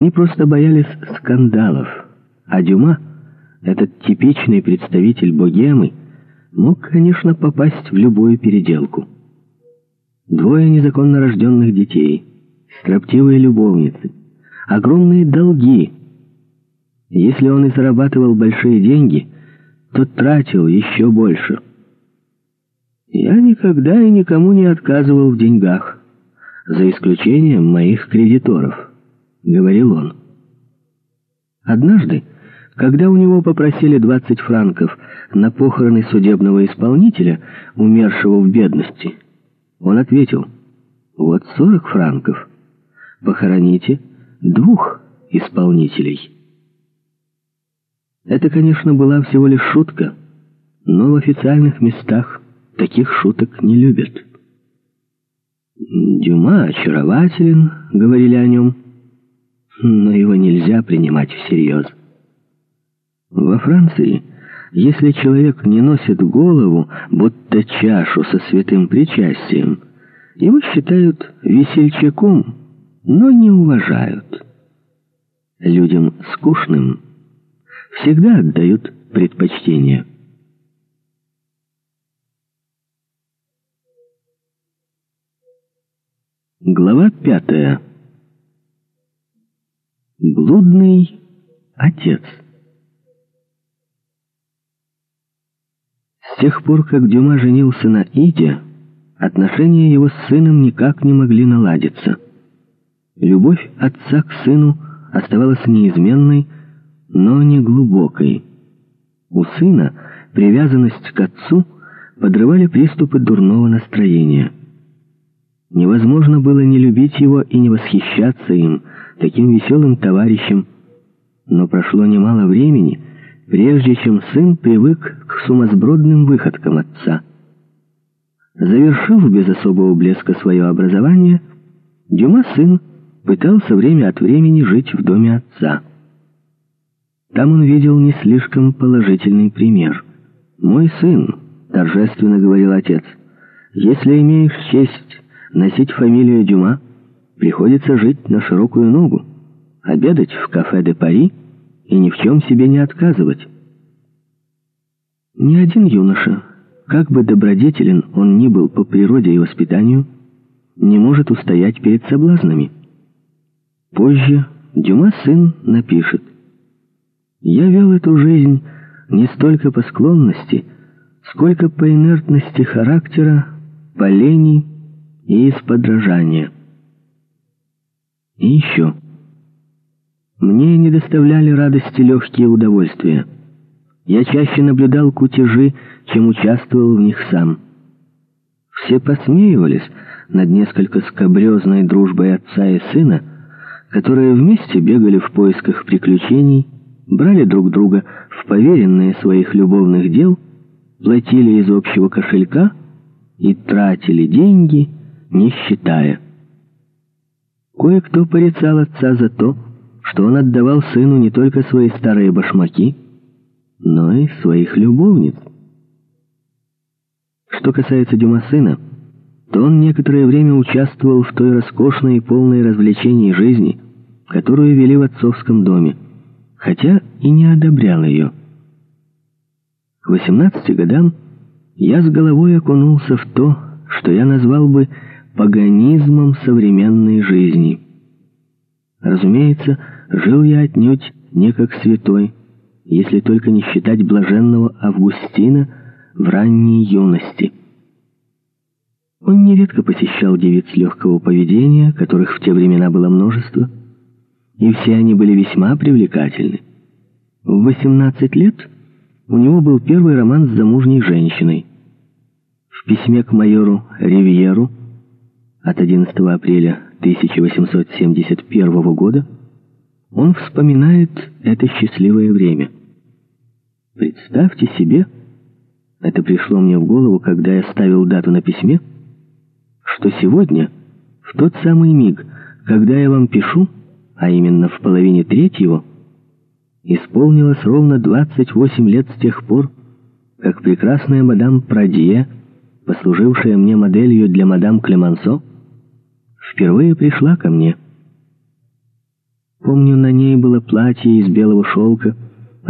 Они просто боялись скандалов, а Дюма, этот типичный представитель богемы, мог, конечно, попасть в любую переделку. Двое незаконно рожденных детей, строптивые любовницы, огромные долги. Если он и зарабатывал большие деньги, то тратил еще больше. Я никогда и никому не отказывал в деньгах, за исключением моих кредиторов. — говорил он. Однажды, когда у него попросили 20 франков на похороны судебного исполнителя, умершего в бедности, он ответил, «Вот 40 франков. Похороните двух исполнителей». Это, конечно, была всего лишь шутка, но в официальных местах таких шуток не любят. «Дюма очарователен», — говорили о нем, — но его нельзя принимать всерьез. Во Франции, если человек не носит голову, будто чашу со святым причастием, его считают весельчаком, но не уважают. Людям скучным всегда отдают предпочтение. Глава пятая. Блудный отец. С тех пор, как Дюма женился на Иде, отношения его с сыном никак не могли наладиться. Любовь отца к сыну оставалась неизменной, но не глубокой. У сына привязанность к отцу подрывали приступы дурного настроения. Невозможно было не любить его и не восхищаться им, таким веселым товарищем. Но прошло немало времени, прежде чем сын привык к сумасбродным выходкам отца. Завершив без особого блеска свое образование, Дюма сын пытался время от времени жить в доме отца. Там он видел не слишком положительный пример. «Мой сын», — торжественно говорил отец, — «если имеешь честь носить фамилию Дюма, приходится жить на широкую ногу, обедать в кафе де Пари и ни в чем себе не отказывать. Ни один юноша, как бы добродетелен он ни был по природе и воспитанию, не может устоять перед соблазнами. Позже Дюма сын напишет «Я вел эту жизнь не столько по склонности, сколько по инертности характера, по лени и из подражания». И еще. Мне не доставляли радости легкие удовольствия. Я чаще наблюдал кутежи, чем участвовал в них сам. Все посмеивались над несколько скобрезной дружбой отца и сына, которые вместе бегали в поисках приключений, брали друг друга в поверенные своих любовных дел, платили из общего кошелька и тратили деньги, не считая. Кое-кто порицал отца за то, что он отдавал сыну не только свои старые башмаки, но и своих любовниц. Что касается Дюма сына, то он некоторое время участвовал в той роскошной и полной развлечений жизни, которую вели в отцовском доме, хотя и не одобрял ее. К 18 годам я с головой окунулся в то, что я назвал бы паганизмом современной жизни. Разумеется, жил я отнюдь не как святой, если только не считать блаженного Августина в ранней юности. Он нередко посещал девиц легкого поведения, которых в те времена было множество, и все они были весьма привлекательны. В 18 лет у него был первый роман с замужней женщиной. В письме к майору Ривьеру от 11 апреля 1871 года он вспоминает это счастливое время. Представьте себе, это пришло мне в голову, когда я ставил дату на письме, что сегодня, в тот самый миг, когда я вам пишу, а именно в половине третьего, исполнилось ровно 28 лет с тех пор, как прекрасная мадам Прадье, послужившая мне моделью для мадам Клемансо, впервые пришла ко мне. Помню, на ней было платье из белого шелка,